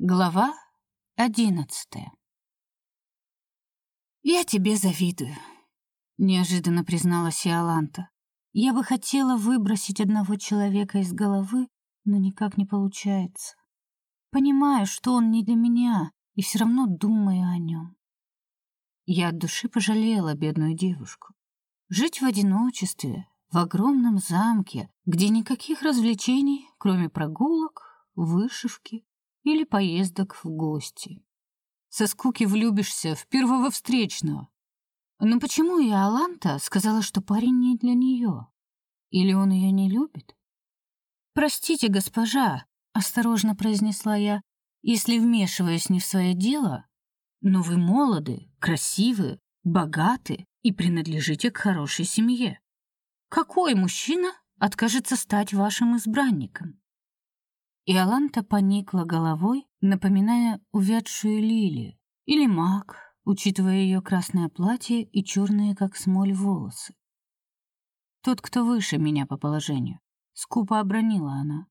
Глава одиннадцатая. Я тебе завидую, неожиданно призналась Иоланта. Я бы хотела выбросить одного человека из головы, но никак не получается. Понимаю, что он не для меня, и все равно думаю о нем. Я от души пожалела бедную девушку. Жить в одиночестве, в огромном замке, где никаких развлечений, кроме прогулок, вышивки или поездок в гости. Со скуки влюбишься в первого встречного. Но почему и Аланта сказала, что парень не для нее? Или он ее не любит? Простите, госпожа, осторожно произнесла я, если вмешиваюсь не в свое дело, но вы молоды, красивы, богаты и принадлежите к хорошей семье. Какой мужчина откажется стать вашим избранником? И Аланта поникла головой, напоминая увядшую лилию, или мак, учитывая ее красное платье и черные, как смоль, волосы. Тот, кто выше меня по положению, скупо обронила она.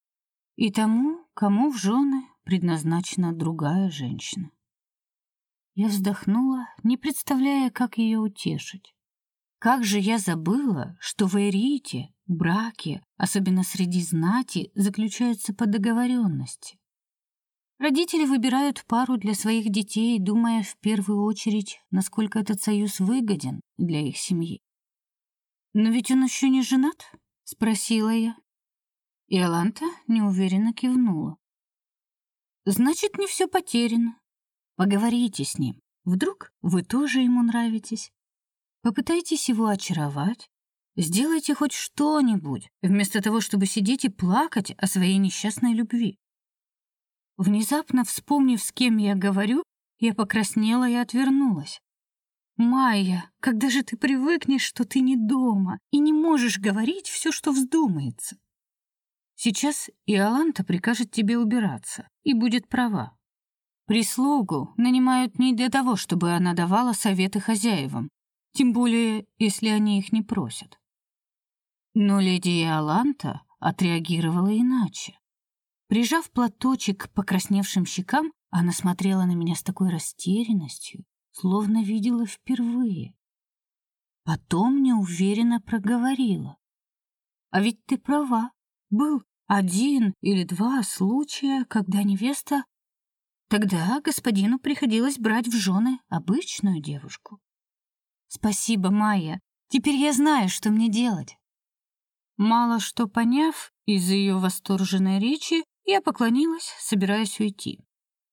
И тому, кому в жены предназначена другая женщина. Я вздохнула, не представляя, как ее утешить. Как же я забыла, что в Эрите Браки, особенно среди знати, заключаются по договоренности. Родители выбирают пару для своих детей, думая в первую очередь, насколько этот союз выгоден для их семьи. Но ведь он еще не женат, спросила я. И Аланта неуверенно кивнула. Значит, не все потеряно. Поговорите с ним. Вдруг вы тоже ему нравитесь. Попытайтесь его очаровать, Сделайте хоть что-нибудь, вместо того, чтобы сидеть и плакать о своей несчастной любви. Внезапно вспомнив, с кем я говорю, я покраснела и отвернулась. Майя, когда же ты привыкнешь, что ты не дома и не можешь говорить все, что вздумается? Сейчас Иоланта прикажет тебе убираться и будет права. Прислугу нанимают не для того, чтобы она давала советы хозяевам, тем более, если они их не просят. Но леди Иоланта отреагировала иначе. Прижав платочек к покрасневшим щекам, она смотрела на меня с такой растерянностью, словно видела впервые. Потом неуверенно проговорила: "А ведь ты права. Был один или два случая, когда невеста Тогда господину приходилось брать в жены обычную девушку. Спасибо, Майя. Теперь я знаю, что мне делать. Мало что поняв из ее восторженной речи, я поклонилась, собираясь уйти.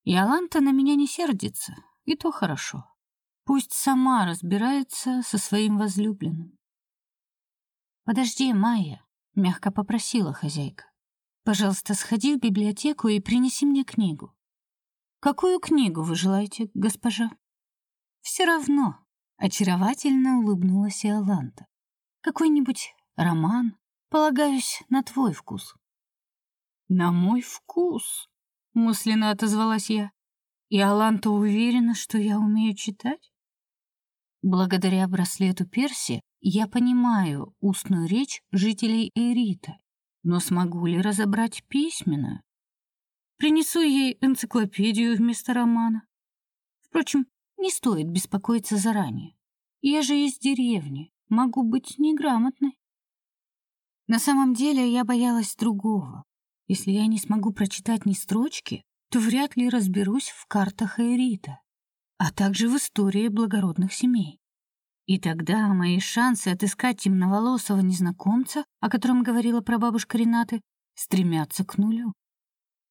И Аланта на меня не сердится, и то хорошо. Пусть сама разбирается со своим возлюбленным. Подожди, Майя, мягко попросила хозяйка. Пожалуйста, сходи в библиотеку и принеси мне книгу. Какую книгу вы желаете, госпожа? Все равно, очаровательно улыбнулась Иоланта. Какой-нибудь роман, Полагаюсь на твой вкус. На мой вкус, мысленно отозвалась я. И Аланта уверена, что я умею читать? Благодаря браслету Перси я понимаю устную речь жителей Эрита, но смогу ли разобрать письменную? Принесу ей энциклопедию вместо романа. Впрочем, не стоит беспокоиться заранее. Я же из деревни, могу быть неграмотной. На самом деле я боялась другого. Если я не смогу прочитать ни строчки, то вряд ли разберусь в картах Эрита, а также в истории благородных семей. И тогда мои шансы отыскать темноволосого незнакомца, о котором говорила прабабушка Ренаты, стремятся к нулю.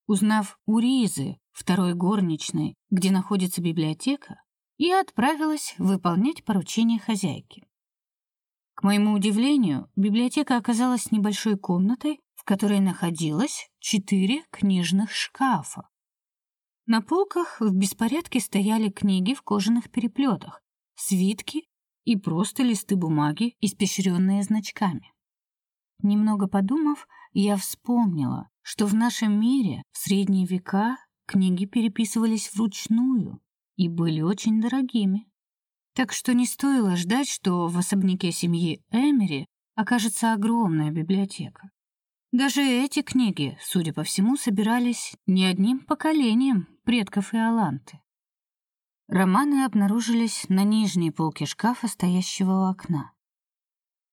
Узнав у Ризы, второй горничной, где находится библиотека, я отправилась выполнять поручение хозяйки. К моему удивлению, библиотека оказалась небольшой комнатой, в которой находилось четыре книжных шкафа. На полках в беспорядке стояли книги в кожаных переплетах, свитки и просто листы бумаги, испещренные значками. Немного подумав, я вспомнила, что в нашем мире в средние века книги переписывались вручную и были очень дорогими. Так что не стоило ждать, что в особняке семьи Эмери окажется огромная библиотека. Даже эти книги, судя по всему, собирались не одним поколением предков Иоланты. Романы обнаружились на нижней полке шкафа, стоящего у окна.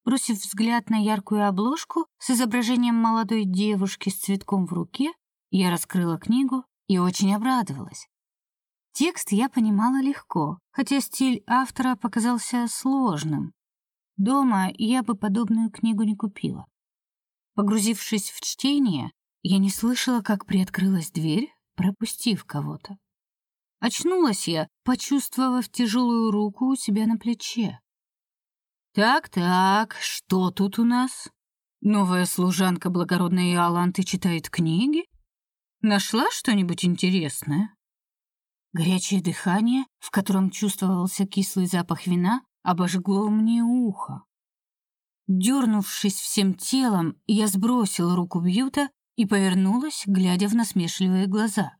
Бросив взгляд на яркую обложку с изображением молодой девушки с цветком в руке, я раскрыла книгу и очень обрадовалась. Текст я понимала легко, хотя стиль автора показался сложным. Дома я бы подобную книгу не купила. Погрузившись в чтение, я не слышала, как приоткрылась дверь, пропустив кого-то. Очнулась я, почувствовав тяжелую руку у себя на плече. Так-так, что тут у нас? Новая служанка благородной Иоланты читает книги? Нашла что-нибудь интересное? Горячее дыхание, в котором чувствовался кислый запах вина, обожгло мне ухо. Дернувшись всем телом, я сбросила руку Бьюта и повернулась, глядя в насмешливые глаза.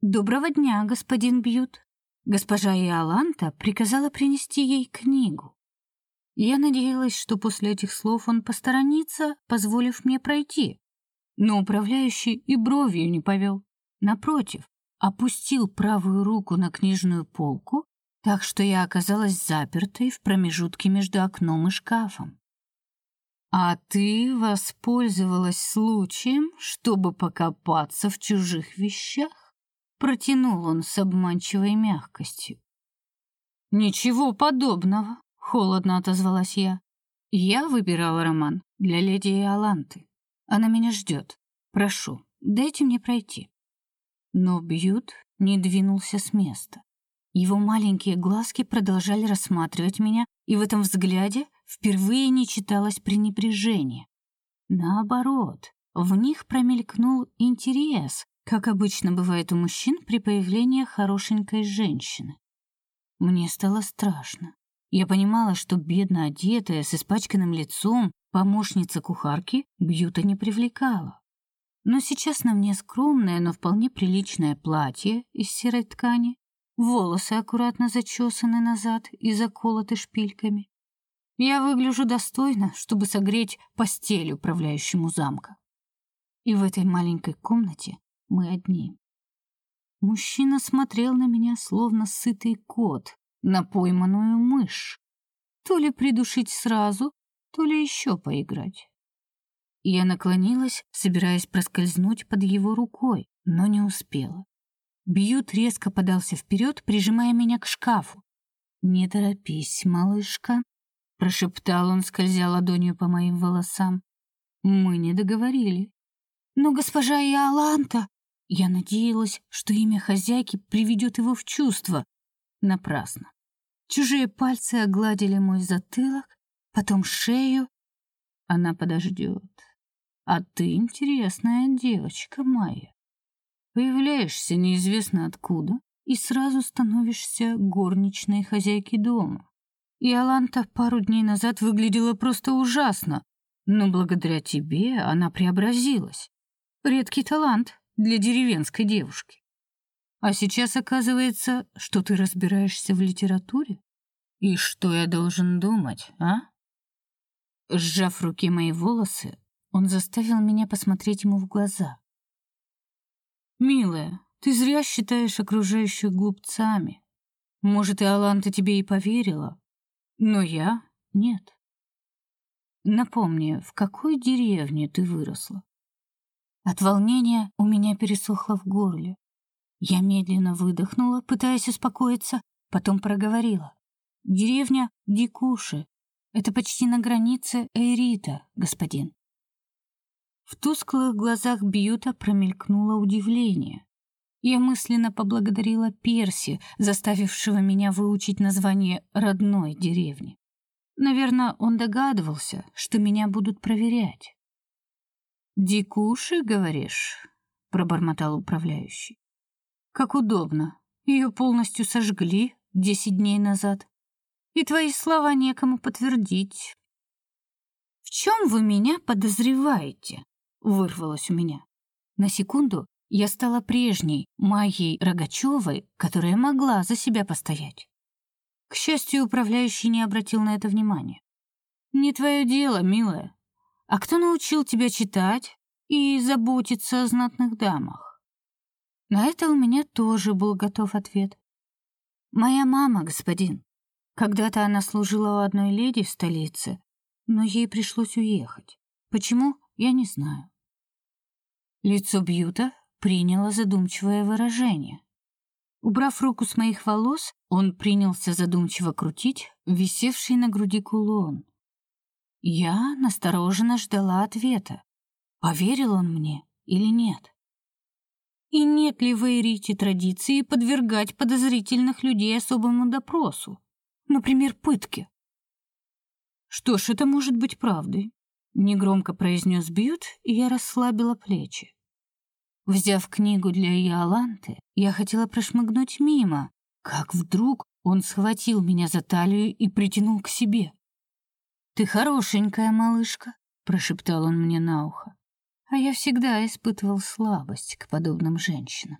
Доброго дня, господин Бьют. Госпожа Иоланта приказала принести ей книгу. Я надеялась, что после этих слов он посторонится, позволив мне пройти. Но управляющий и бровью не повел. Напротив, опустил правую руку на книжную полку, так что я оказалась запертой в промежутке между окном и шкафом. А ты воспользовалась случаем, чтобы покопаться в чужих вещах? Протянул он с обманчивой мягкостью. Ничего подобного, холодно отозвалась я. Я выбирала роман для леди Иоланты. Она меня ждет. Прошу, дайте мне пройти. Но Бьют не двинулся с места. Его маленькие глазки продолжали рассматривать меня, и в этом взгляде впервые не читалось пренебрежение. Наоборот, в них промелькнул интерес, как обычно бывает у мужчин при появлении хорошенькой женщины. Мне стало страшно. Я понимала, что бедно одетая, с испачканным лицом, помощница кухарки Бьюта не привлекала. Но сейчас на мне скромное, но вполне приличное платье из серой ткани, волосы аккуратно зачесаны назад и заколоты шпильками. Я выгляжу достойно, чтобы согреть постель управляющему замка. И в этой маленькой комнате мы одни. Мужчина смотрел на меня, словно сытый кот, на пойманную мышь. То ли придушить сразу, то ли еще поиграть. Я наклонилась, собираясь проскользнуть под его рукой, но не успела. Бьют резко подался вперед, прижимая меня к шкафу. «Не торопись, малышка», — прошептал он, скользя ладонью по моим волосам. «Мы не договорили». «Но госпожа Иоланта...» Я надеялась, что имя хозяйки приведет его в чувство. Напрасно. Чужие пальцы огладили мой затылок, потом шею. Она подождет. А ты интересная девочка, Майя. Появляешься неизвестно откуда и сразу становишься горничной хозяйки дома. И Аланта пару дней назад выглядела просто ужасно, но благодаря тебе она преобразилась. Редкий талант, для деревенской девушки. А сейчас оказывается, что ты разбираешься в литературе? И что я должен думать, а? Сжав в руке мои волосы, он заставил меня посмотреть ему в глаза. Милая, ты зря считаешь окружающих глупцами. Может, и Аланта тебе и поверила, но я нет. Напомни, в какой деревне ты выросла? От волнения у меня пересохло в горле. Я медленно выдохнула, пытаясь успокоиться, потом проговорила. Деревня Дикуши. Это почти на границе Эрита, господин. В тусклых глазах Бьюта промелькнуло удивление. Я мысленно поблагодарила Перси, заставившего меня выучить название родной деревни. Наверное, он догадывался, что меня будут проверять. Дикуши, говоришь? пробормотал управляющий. Как удобно. Ее полностью сожгли десять дней назад. И твои слова некому подтвердить. В чем вы меня подозреваете? Вырвалось у меня. На секунду я стала прежней Майей Рогачевой, которая могла за себя постоять. К счастью, управляющий не обратил на это внимания. Не твое дело, милая. А кто научил тебя читать и заботиться о знатных дамах? На это у меня тоже был готов ответ. Моя мама, господин. Когда-то она служила у одной леди в столице, но ей пришлось уехать. Почему, я не знаю. Лицо Бьюта приняло задумчивое выражение. Убрав руку с моих волос, он принялся задумчиво крутить висевший на груди кулон. Я настороженно ждала ответа. Поверил он мне или нет? И нет ли в Эйрите традиции подвергать подозрительных людей особому допросу, например, пытке? Что ж, это может быть правдой, негромко произнес Бьют, и я расслабила плечи. Взяв книгу для Иоланты, я хотела прошмыгнуть мимо, как вдруг он схватил меня за талию и притянул к себе. «Ты хорошенькая малышка», — прошептал он мне на ухо. А я всегда испытывал слабость к подобным женщинам.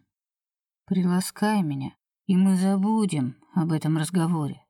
«Приласкай меня, и мы забудем об этом разговоре».